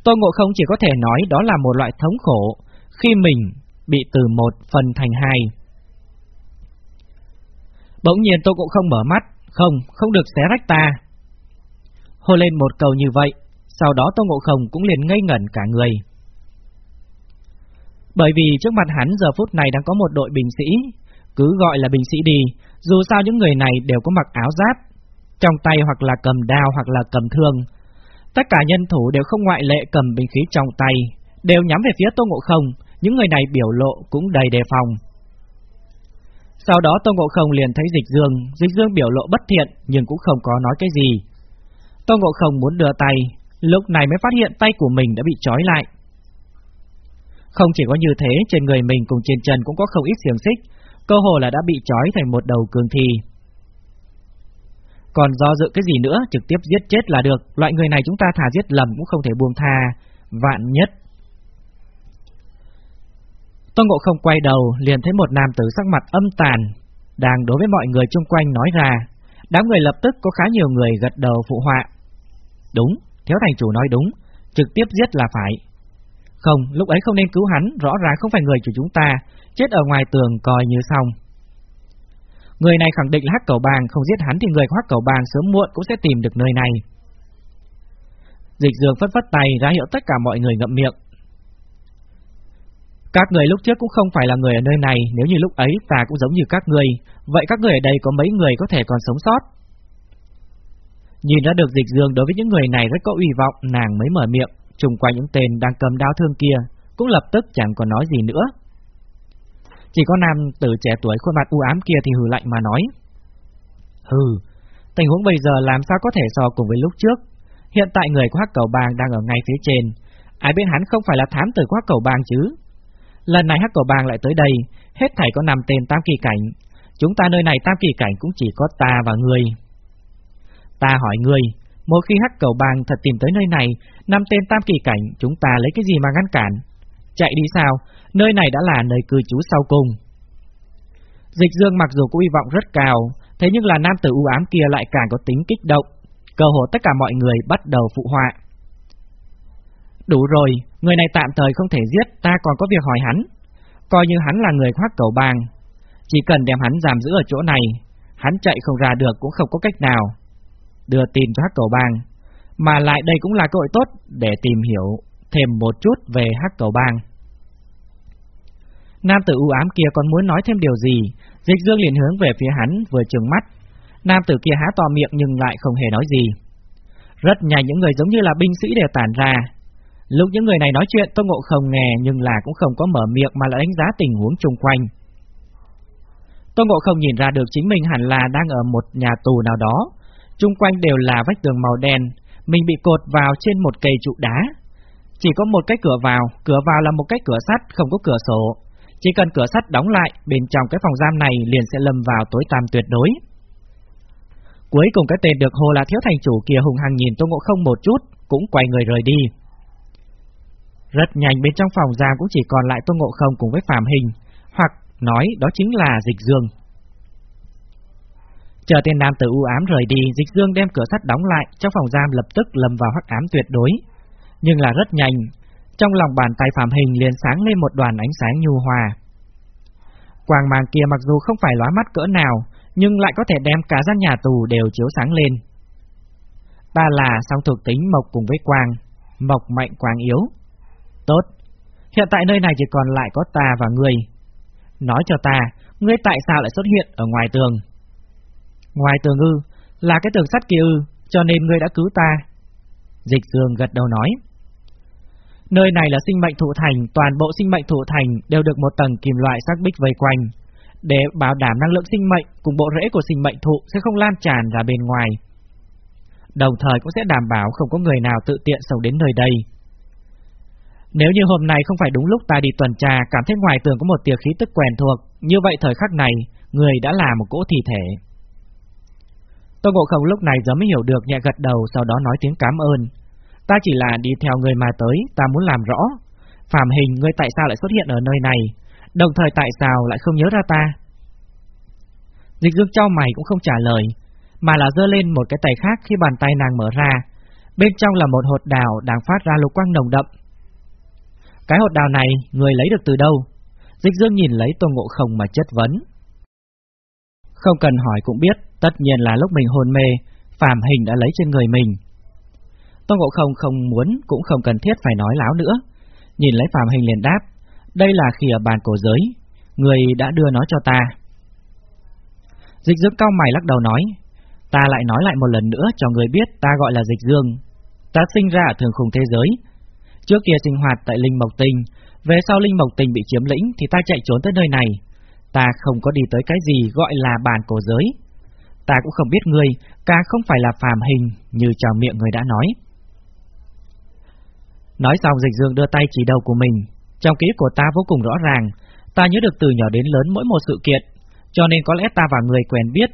Tô Ngộ Không chỉ có thể nói đó là một loại thống khổ khi mình bị từ một phần thành hai. Bỗng nhiên tôi cũng Không mở mắt, không, không được xé rách ta. Hô lên một câu như vậy, sau đó Tô Ngộ Không cũng liền ngây ngẩn cả người. Bởi vì trước mặt hắn giờ phút này đang có một đội binh sĩ, cứ gọi là binh sĩ đi, dù sao những người này đều có mặc áo giáp, trong tay hoặc là cầm đao hoặc là cầm thương, Tất cả nhân thủ đều không ngoại lệ cầm binh khí trong tay, đều nhắm về phía Tô Ngộ Không, những người này biểu lộ cũng đầy đề phòng. Sau đó Tô Ngộ Không liền thấy Dịch Dương, Dịch Dương biểu lộ bất thiện nhưng cũng không có nói cái gì. Tô Ngộ Không muốn đưa tay, lúc này mới phát hiện tay của mình đã bị trói lại. Không chỉ có như thế, trên người mình cùng trên chân cũng có không ít xiềng xích, cơ hồ là đã bị trói thành một đầu cường thi. Còn do dự cái gì nữa, trực tiếp giết chết là được, loại người này chúng ta thả giết lầm cũng không thể buông tha, vạn nhất. Tôn Ngộ không quay đầu, liền thấy một nam tử sắc mặt âm tàn, đang đối với mọi người chung quanh nói ra. Đám người lập tức có khá nhiều người gật đầu phụ họa. Đúng, thiếu thành chủ nói đúng, trực tiếp giết là phải. Không, lúc ấy không nên cứu hắn, rõ ràng không phải người của chúng ta, chết ở ngoài tường coi như xong. Người này khẳng định là hắc cầu bàng, không giết hắn thì người của hắc cầu bàng sớm muộn cũng sẽ tìm được nơi này. Dịch dường phất phất tay ra hiệu tất cả mọi người ngậm miệng. Các người lúc trước cũng không phải là người ở nơi này, nếu như lúc ấy ta cũng giống như các người, vậy các người ở đây có mấy người có thể còn sống sót? Nhìn ra được dịch dương đối với những người này rất có uy vọng, nàng mới mở miệng, trùng qua những tên đang cầm đao thương kia, cũng lập tức chẳng còn nói gì nữa. Chỉ có nam tử trẻ tuổi khuôn mặt u ám kia thì hừ lạnh mà nói. Hừ, tình huống bây giờ làm sao có thể so cùng với lúc trước. Hiện tại người của Hắc Cầu Bang đang ở ngay phía trên. Ai biết hắn không phải là thám tử của Hắc Cầu Bang chứ? Lần này Hắc Cầu Bang lại tới đây, hết thảy có năm tên tam kỳ cảnh. Chúng ta nơi này tam kỳ cảnh cũng chỉ có ta và người. Ta hỏi người, mỗi khi Hắc Cầu Bang thật tìm tới nơi này, năm tên tam kỳ cảnh, chúng ta lấy cái gì mà ngăn cản? Chạy đi sao? Nơi này đã là nơi cư trú sau cùng. Dịch Dương mặc dù có hy vọng rất cao, thế nhưng là nam tử u ám kia lại càng có tính kích động. Cơ hồ tất cả mọi người bắt đầu phụ họa. Đủ rồi, người này tạm thời không thể giết, ta còn có việc hỏi hắn. Coi như hắn là người khoác cầu bang. Chỉ cần đem hắn giam giữ ở chỗ này, hắn chạy không ra được cũng không có cách nào. Đưa tin cho hắc cầu bang, mà lại đây cũng là cơ hội tốt để tìm hiểu thêm một chút về hắc cầu bang. Nam tử u ám kia còn muốn nói thêm điều gì, dịch dương liền hướng về phía hắn vừa trừng mắt. Nam tử kia há to miệng nhưng lại không hề nói gì. Rất nhanh những người giống như là binh sĩ đều tản ra. Lúc những người này nói chuyện Tô Ngộ không nghe nhưng là cũng không có mở miệng mà lại đánh giá tình huống chung quanh. Tô Ngộ không nhìn ra được chính mình hẳn là đang ở một nhà tù nào đó. Chung quanh đều là vách tường màu đen, mình bị cột vào trên một cây trụ đá. Chỉ có một cái cửa vào, cửa vào là một cái cửa sắt, không có cửa sổ. Chỉ cần cửa sắt đóng lại, bên trong cái phòng giam này liền sẽ lâm vào tối tăm tuyệt đối. Cuối cùng cái tên được hồ là thiếu thành chủ kia hùng hăng nhìn Tô Ngộ Không một chút, cũng quay người rời đi. Rất nhanh bên trong phòng giam cũng chỉ còn lại Tô Ngộ Không cùng với Phạm Hình, hoặc nói đó chính là Dịch Dương. Chờ tên nam tử u ám rời đi, Dịch Dương đem cửa sắt đóng lại, trong phòng giam lập tức lầm vào hắc ám tuyệt đối. Nhưng là rất nhanh, trong lòng bàn tay Phạm Hình liền sáng lên một đoàn ánh sáng nhu hòa. Quang màng kia mặc dù không phải lóa mắt cỡ nào, nhưng lại có thể đem cả gian nhà tù đều chiếu sáng lên. Ta là song thuộc tính mộc cùng với quang, mộc mạnh quang yếu. Tốt, hiện tại nơi này chỉ còn lại có ta và ngươi. Nói cho ta, ngươi tại sao lại xuất hiện ở ngoài tường? Ngoài tường ư, là cái tường sắt kia ư, cho nên ngươi đã cứu ta. Dịch dương gật đầu nói. Nơi này là sinh mệnh thụ thành, toàn bộ sinh mệnh thụ thành đều được một tầng kim loại sắc bích vây quanh, để bảo đảm năng lượng sinh mệnh cùng bộ rễ của sinh mệnh thụ sẽ không lan tràn ra bên ngoài. Đồng thời cũng sẽ đảm bảo không có người nào tự tiện sống đến nơi đây. Nếu như hôm nay không phải đúng lúc ta đi tuần tra cảm thấy ngoài tường có một tia khí tức quen thuộc, như vậy thời khắc này, người đã là một cỗ thi thể. Tô Ngộ Không lúc này giờ mới hiểu được nhẹ gật đầu sau đó nói tiếng cảm ơn, Ta chỉ là đi theo người mà tới, ta muốn làm rõ. Phạm hình ngươi tại sao lại xuất hiện ở nơi này, đồng thời tại sao lại không nhớ ra ta? Dịch dương cho mày cũng không trả lời, mà là dơ lên một cái tay khác khi bàn tay nàng mở ra. Bên trong là một hột đào đang phát ra lục quang nồng đậm. Cái hột đào này, người lấy được từ đâu? Dịch dương nhìn lấy tôn ngộ không mà chất vấn. Không cần hỏi cũng biết, tất nhiên là lúc mình hôn mê, Phạm Hình đã lấy trên người mình. Tôn Ngộ Không không muốn cũng không cần thiết phải nói láo nữa. Nhìn lấy Phạm Hình liền đáp, đây là khi ở bàn cổ giới, người đã đưa nó cho ta. Dịch dương cao mày lắc đầu nói, ta lại nói lại một lần nữa cho người biết ta gọi là Dịch Dương. Ta sinh ra ở thường khung thế giới. Trước kia sinh hoạt tại Linh Mộc Tinh, về sau Linh Mộc Tinh bị chiếm lĩnh thì ta chạy trốn tới nơi này. Ta không có đi tới cái gì gọi là bàn cổ giới. Ta cũng không biết ngươi, ca không phải là phàm hình như chào miệng người đã nói. Nói xong dịch dương đưa tay chỉ đầu của mình. Trong ký của ta vô cùng rõ ràng, ta nhớ được từ nhỏ đến lớn mỗi một sự kiện, cho nên có lẽ ta và người quen biết.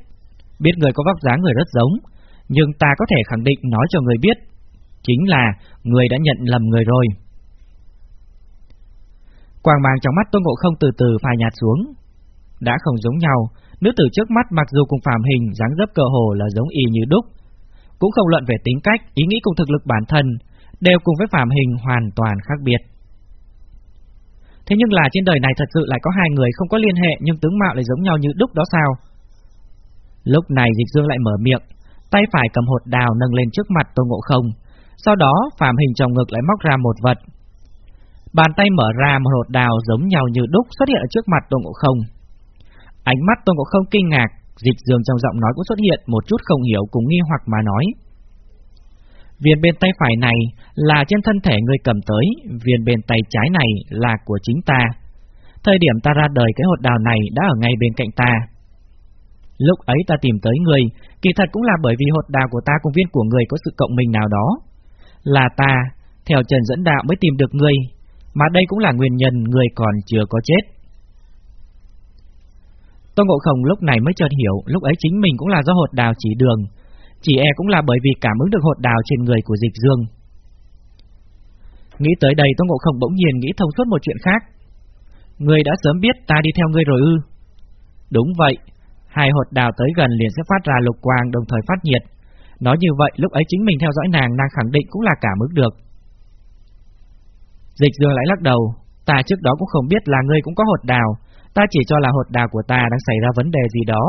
Biết người có vóc dáng người rất giống, nhưng ta có thể khẳng định nói cho người biết, chính là người đã nhận lầm người rồi. Quang mang trong mắt Tôn Ngộ Không từ từ phai nhạt xuống. Đã không giống nhau, nữ tử trước mắt mặc dù cùng phàm hình, dáng dấp cơ hồ là giống y như đúc, cũng không luận về tính cách, ý nghĩ cùng thực lực bản thân, đều cùng với phàm hình hoàn toàn khác biệt. Thế nhưng là trên đời này thật sự lại có hai người không có liên hệ nhưng tướng mạo lại giống nhau như đúc đó sao? Lúc này Dịch Dương lại mở miệng, tay phải cầm hột đào nâng lên trước mặt Tô Ngộ Không, sau đó phàm hình trong ngực lại móc ra một vật. Bàn tay mở ra một hột đào giống nhau như đúc xuất hiện ở trước mặt tôn Ngộ Không. Ánh mắt tôn Ngộ Không kinh ngạc, Dịch dường trong giọng nói cũng xuất hiện một chút không hiểu cùng nghi hoặc mà nói. Viên bên tay phải này là trên thân thể người cầm tới, viên bên tay trái này là của chính ta. Thời điểm ta ra đời cái hột đào này đã ở ngay bên cạnh ta. Lúc ấy ta tìm tới người, kỳ thật cũng là bởi vì hột đào của ta cùng viên của người có sự cộng mình nào đó. Là ta, theo Trần dẫn đạo mới tìm được người, mà đây cũng là nguyên nhân người còn chưa có chết. Tô Ngộ Không lúc này mới chợt hiểu, lúc ấy chính mình cũng là do hột đào chỉ đường, chỉ e cũng là bởi vì cảm ứng được hột đào trên người của dịch dương. Nghĩ tới đây Tô Ngộ Không bỗng nhiên nghĩ thông suốt một chuyện khác. Người đã sớm biết ta đi theo ngươi rồi ư? Đúng vậy, hai hột đào tới gần liền sẽ phát ra lục quang đồng thời phát nhiệt. Nói như vậy, lúc ấy chính mình theo dõi nàng nàng khẳng định cũng là cả mức được. Dịch dương lại lắc đầu, ta trước đó cũng không biết là ngươi cũng có hột đào, ta chỉ cho là hột đào của ta đang xảy ra vấn đề gì đó.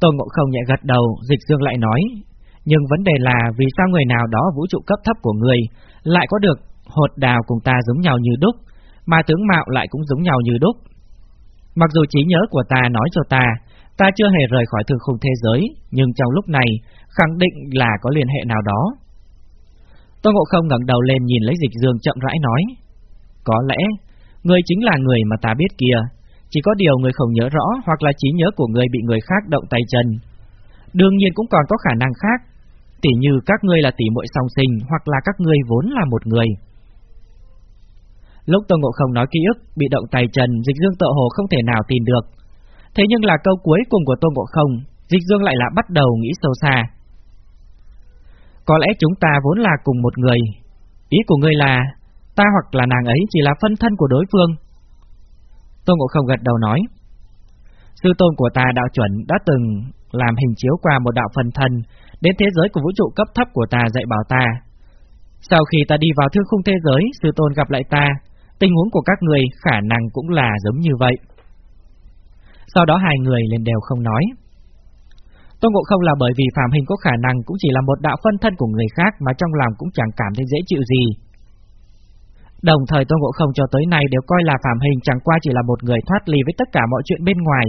Tôn Ngộ Không nhẹ gật đầu, Dịch Dương lại nói, nhưng vấn đề là vì sao người nào đó vũ trụ cấp thấp của người lại có được hột đào cùng ta giống nhau như đúc, mà tướng mạo lại cũng giống nhau như đúc. Mặc dù trí nhớ của ta nói cho ta, ta chưa hề rời khỏi thường khung thế giới, nhưng trong lúc này khẳng định là có liên hệ nào đó. Tôn Ngộ Không ngẩng đầu lên nhìn lấy Dịch Dương chậm rãi nói, có lẽ người chính là người mà ta biết kia, chỉ có điều người không nhớ rõ hoặc là trí nhớ của người bị người khác động tay chân. Đương nhiên cũng còn có khả năng khác, tỉ như các ngươi là tỷ muội song sinh hoặc là các ngươi vốn là một người. Lúc Tô Ngộ Không nói ký ức bị động tay chân, Dịch Dương tự hồ không thể nào tin được. Thế nhưng là câu cuối cùng của Tô Ngộ Không, Dịch Dương lại là bắt đầu nghĩ sâu xa. Có lẽ chúng ta vốn là cùng một người. Ý của ngươi là, ta hoặc là nàng ấy chỉ là phân thân của đối phương. Tô Ngộ Không gật đầu nói. Sư tôn của ta đạo chuẩn đã từng làm hình chiếu qua một đạo phần thân đến thế giới của vũ trụ cấp thấp của ta dạy bảo ta. Sau khi ta đi vào thương khung thế giới, sư tôn gặp lại ta, tình huống của các người khả năng cũng là giống như vậy. Sau đó hai người liền đều không nói. Tôn Ngộ Không là bởi vì phạm hình có khả năng cũng chỉ là một đạo phân thân của người khác mà trong lòng cũng chẳng cảm thấy dễ chịu gì. Đồng thời Tôn Ngộ Không cho tới nay đều coi là Phạm Hình chẳng qua chỉ là một người thoát ly với tất cả mọi chuyện bên ngoài.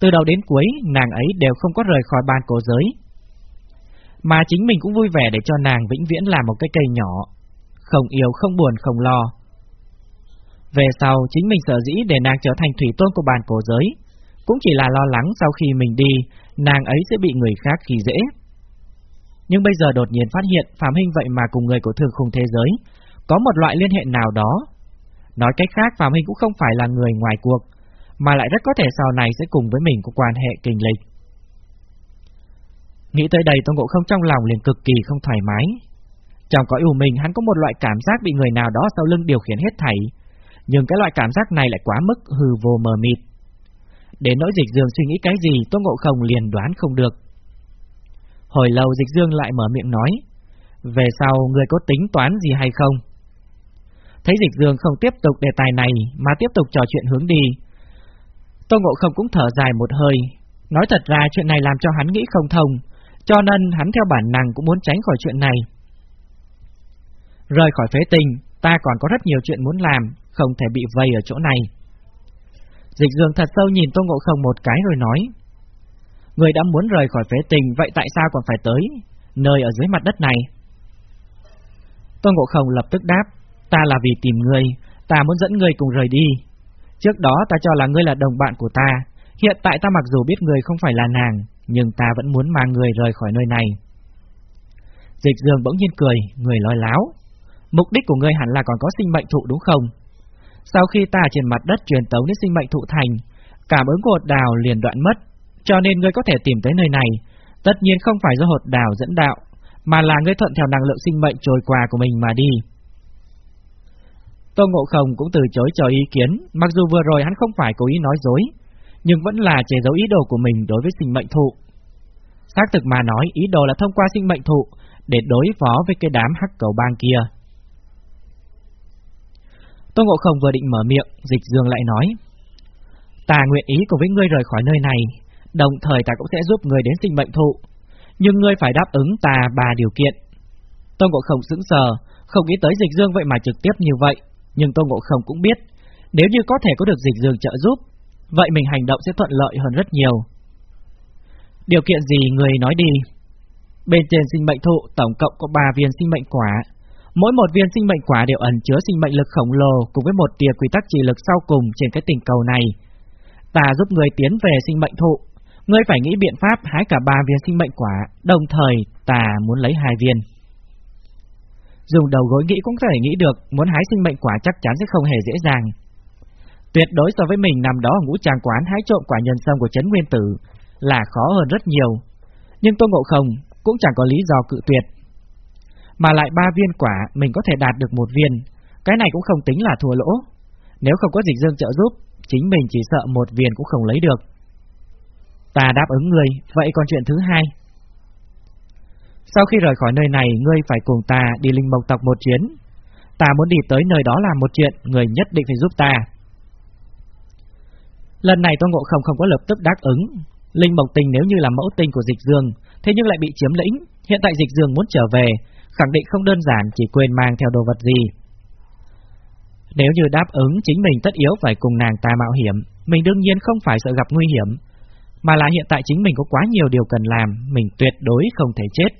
Từ đầu đến cuối, nàng ấy đều không có rời khỏi ban cổ giới. Mà chính mình cũng vui vẻ để cho nàng vĩnh viễn là một cái cây nhỏ, không yêu, không buồn, không lo. Về sau, chính mình sợ dĩ để nàng trở thành thủy tôn của bàn cổ giới, cũng chỉ là lo lắng sau khi mình đi, nàng ấy sẽ bị người khác khi dễ. Nhưng bây giờ đột nhiên phát hiện Phạm Hinh vậy mà cùng người của thường khung thế giới có một loại liên hệ nào đó. Nói cách khác Phạm Hinh cũng không phải là người ngoài cuộc, mà lại rất có thể sau này sẽ cùng với mình có quan hệ kinh lịch. Nghĩ tới đây Tôn Ngộ Không trong lòng liền cực kỳ không thoải mái. Trong cõi u mình hắn có một loại cảm giác bị người nào đó sau lưng điều khiển hết thảy, nhưng cái loại cảm giác này lại quá mức hư vô mờ mịt. Đến nỗi dịch dương suy nghĩ cái gì Tôn Ngộ Không liền đoán không được. Hồi lâu dịch dương lại mở miệng nói, về sau người có tính toán gì hay không? Thấy dịch dương không tiếp tục đề tài này mà tiếp tục trò chuyện hướng đi. Tô Ngộ Không cũng thở dài một hơi, nói thật ra chuyện này làm cho hắn nghĩ không thông, cho nên hắn theo bản năng cũng muốn tránh khỏi chuyện này. Rời khỏi phế tình, ta còn có rất nhiều chuyện muốn làm, không thể bị vây ở chỗ này. Dịch dương thật sâu nhìn Tô Ngộ Không một cái rồi nói, Người đã muốn rời khỏi phế tình, vậy tại sao còn phải tới? nơi ở dưới mặt đất này. Tôn Ngộ Không lập tức đáp, ta là vì tìm ngươi, ta muốn dẫn ngươi cùng rời đi. Trước đó ta cho là ngươi là đồng bạn của ta, hiện tại ta mặc dù biết ngươi không phải là nàng, nhưng ta vẫn muốn mang ngươi rời khỏi nơi này. Dịch dương bỗng nhiên cười, người nói láo. Mục đích của ngươi hẳn là còn có sinh mệnh thụ đúng không? Sau khi ta trên mặt đất truyền tấu đến sinh mệnh thụ thành, cảm ứng của hột đào liền đoạn mất, cho nên ngươi có thể tìm tới nơi này. Tất nhiên không phải do hột đào dẫn đạo, mà là ngươi thuận theo năng lượng sinh mệnh trôi qua của mình mà đi. Tô Ngộ Không cũng từ chối cho ý kiến, mặc dù vừa rồi hắn không phải cố ý nói dối, nhưng vẫn là che giấu ý đồ của mình đối với sinh mệnh thụ. Xác thực mà nói, ý đồ là thông qua sinh mệnh thụ để đối phó với cái đám hắc cầu bang kia. Tô Ngộ Không vừa định mở miệng, Dịch Dương lại nói, Ta nguyện ý cùng với ngươi rời khỏi nơi này, đồng thời ta cũng sẽ giúp ngươi đến sinh mệnh thụ, nhưng ngươi phải đáp ứng ta ba điều kiện. Tô Ngộ Không sững sờ, không nghĩ tới Dịch Dương vậy mà trực tiếp như vậy, nhưng Tô Ngộ Không cũng biết, nếu như có thể có được Dịch Dương trợ giúp, vậy mình hành động sẽ thuận lợi hơn rất nhiều. Điều kiện gì người nói đi? Bên trên sinh mệnh thụ tổng cộng có 3 viên sinh mệnh quả. Mỗi một viên sinh mệnh quả đều ẩn chứa sinh mệnh lực khổng lồ cùng với một tia quy tắc trị lực sau cùng trên cái tình cầu này. Ta giúp người tiến về sinh mệnh thụ, ngươi phải nghĩ biện pháp hái cả ba viên sinh mệnh quả, đồng thời ta muốn lấy hai viên. Dùng đầu gối nghĩ cũng có thể nghĩ được, muốn hái sinh mệnh quả chắc chắn sẽ không hề dễ dàng. Tuyệt đối so với mình nằm đó ở ngũ tràng quán hái trộm quả nhân sâm của Trấn Nguyên Tử là khó hơn rất nhiều. Nhưng Tô Ngộ Không cũng chẳng có lý do cự tuyệt. Mà lại ba viên quả mình có thể đạt được một viên, cái này cũng không tính là thua lỗ. Nếu không có dịch dương trợ giúp, chính mình chỉ sợ một viên cũng không lấy được. Ta đáp ứng người, vậy còn chuyện thứ hai. Sau khi rời khỏi nơi này, ngươi phải cùng ta đi linh mộc tộc một chuyến. Ta muốn đi tới nơi đó làm một chuyện, người nhất định phải giúp ta. Lần này Tôn Ngộ Không không có lập tức đáp ứng. Linh Mộc Tình nếu như là mẫu tinh của Dịch Dương, thế nhưng lại bị chiếm lĩnh, hiện tại Dịch Dương muốn trở về, khẳng định không đơn giản chỉ quên mang theo đồ vật gì. Nếu như đáp ứng chính mình tất yếu phải cùng nàng ta mạo hiểm, mình đương nhiên không phải sợ gặp nguy hiểm, mà là hiện tại chính mình có quá nhiều điều cần làm, mình tuyệt đối không thể chết.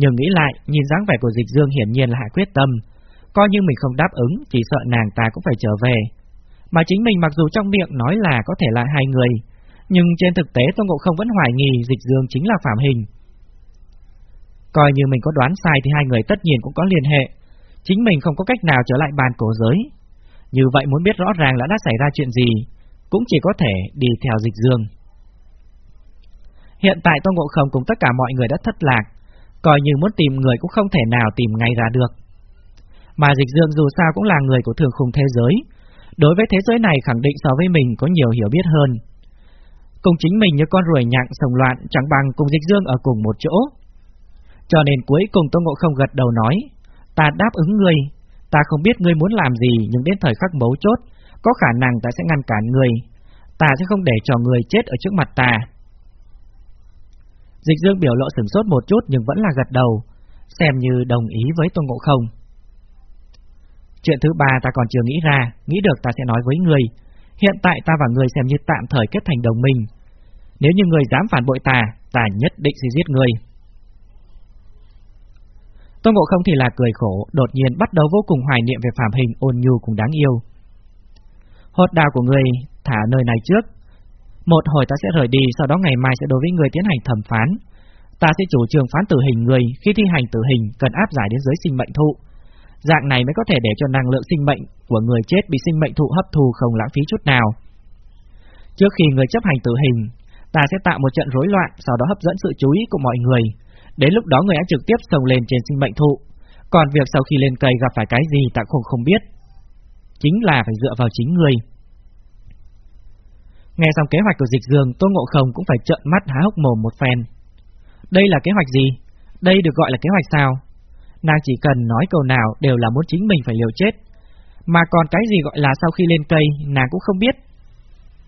Nhưng nghĩ lại, nhìn dáng vẻ của Dịch Dương hiển nhiên là hạ quyết tâm, coi như mình không đáp ứng, chỉ sợ nàng ta cũng phải trở về. Mà chính mình mặc dù trong miệng nói là có thể là hai người, nhưng trên thực tế Tôn Ngộ Không vẫn hoài nghi Dịch Dương chính là Phạm Hình. Coi như mình có đoán sai thì hai người tất nhiên cũng có liên hệ, chính mình không có cách nào trở lại bàn cổ giới. Như vậy muốn biết rõ ràng là đã xảy ra chuyện gì, cũng chỉ có thể đi theo Dịch Dương. Hiện tại Tô Ngộ Không cùng tất cả mọi người đã thất lạc, coi như muốn tìm người cũng không thể nào tìm ngay ra được. Mà Dịch Dương dù sao cũng là người của thường khung thế giới, đối với thế giới này khẳng định so với mình có nhiều hiểu biết hơn. Cùng chính mình như con ruồi nhặng sồng loạn chẳng bằng cùng Dịch Dương ở cùng một chỗ. Cho nên cuối cùng Tôn Ngộ Không gật đầu nói, ta đáp ứng ngươi, ta không biết ngươi muốn làm gì nhưng đến thời khắc mấu chốt, có khả năng ta sẽ ngăn cản ngươi, ta sẽ không để cho ngươi chết ở trước mặt ta. Dịch Dương biểu lộ sửng sốt một chút nhưng vẫn là gật đầu, xem như đồng ý với Tôn Ngộ Không. Chuyện thứ ba ta còn chưa nghĩ ra, nghĩ được ta sẽ nói với người. Hiện tại ta và người xem như tạm thời kết thành đồng minh. Nếu như người dám phản bội ta, ta nhất định sẽ giết người. Tôn Ngộ Không thì là cười khổ, đột nhiên bắt đầu vô cùng hoài niệm về phạm hình ôn nhu cũng đáng yêu. Hột đào của người thả nơi này trước, một hồi ta sẽ rời đi, sau đó ngày mai sẽ đối với người tiến hành thẩm phán. Ta sẽ chủ trương phán tử hình người, khi thi hành tử hình cần áp giải đến giới sinh mệnh thụ. Dạng này mới có thể để cho năng lượng sinh mệnh của người chết bị sinh mệnh thụ hấp thu không lãng phí chút nào. Trước khi người chấp hành tử hình, ta sẽ tạo một trận rối loạn, sau đó hấp dẫn sự chú ý của mọi người. Đến lúc đó người đã trực tiếp sông lên trên sinh mệnh thụ, còn việc sau khi lên cây gặp phải cái gì ta cũng không biết. Chính là phải dựa vào chính người. Nghe xong kế hoạch của dịch dương, Tô Ngộ Không cũng phải trợn mắt há hốc mồm một phen. Đây là kế hoạch gì? Đây được gọi là kế hoạch sao? Nàng chỉ cần nói câu nào đều là muốn chính mình phải liều chết. Mà còn cái gì gọi là sau khi lên cây, nàng cũng không biết.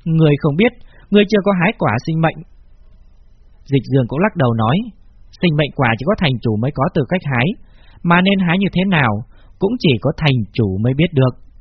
Người không biết, người chưa có hái quả sinh mệnh. Dịch dương cũng lắc đầu nói, sinh mệnh quả chỉ có thành chủ mới có từ cách hái, mà nên hái như thế nào, cũng chỉ có thành chủ mới biết được.